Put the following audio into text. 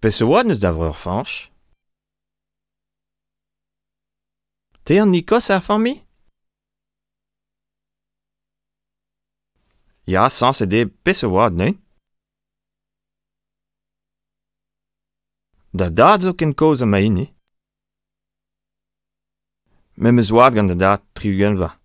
Pes e oad neus da vreur fanch Te an nikos ar fammi Ya, sans e de pes oad, ne Da dad zo ken koz a maini. Me eus oad gant da dad triugen va.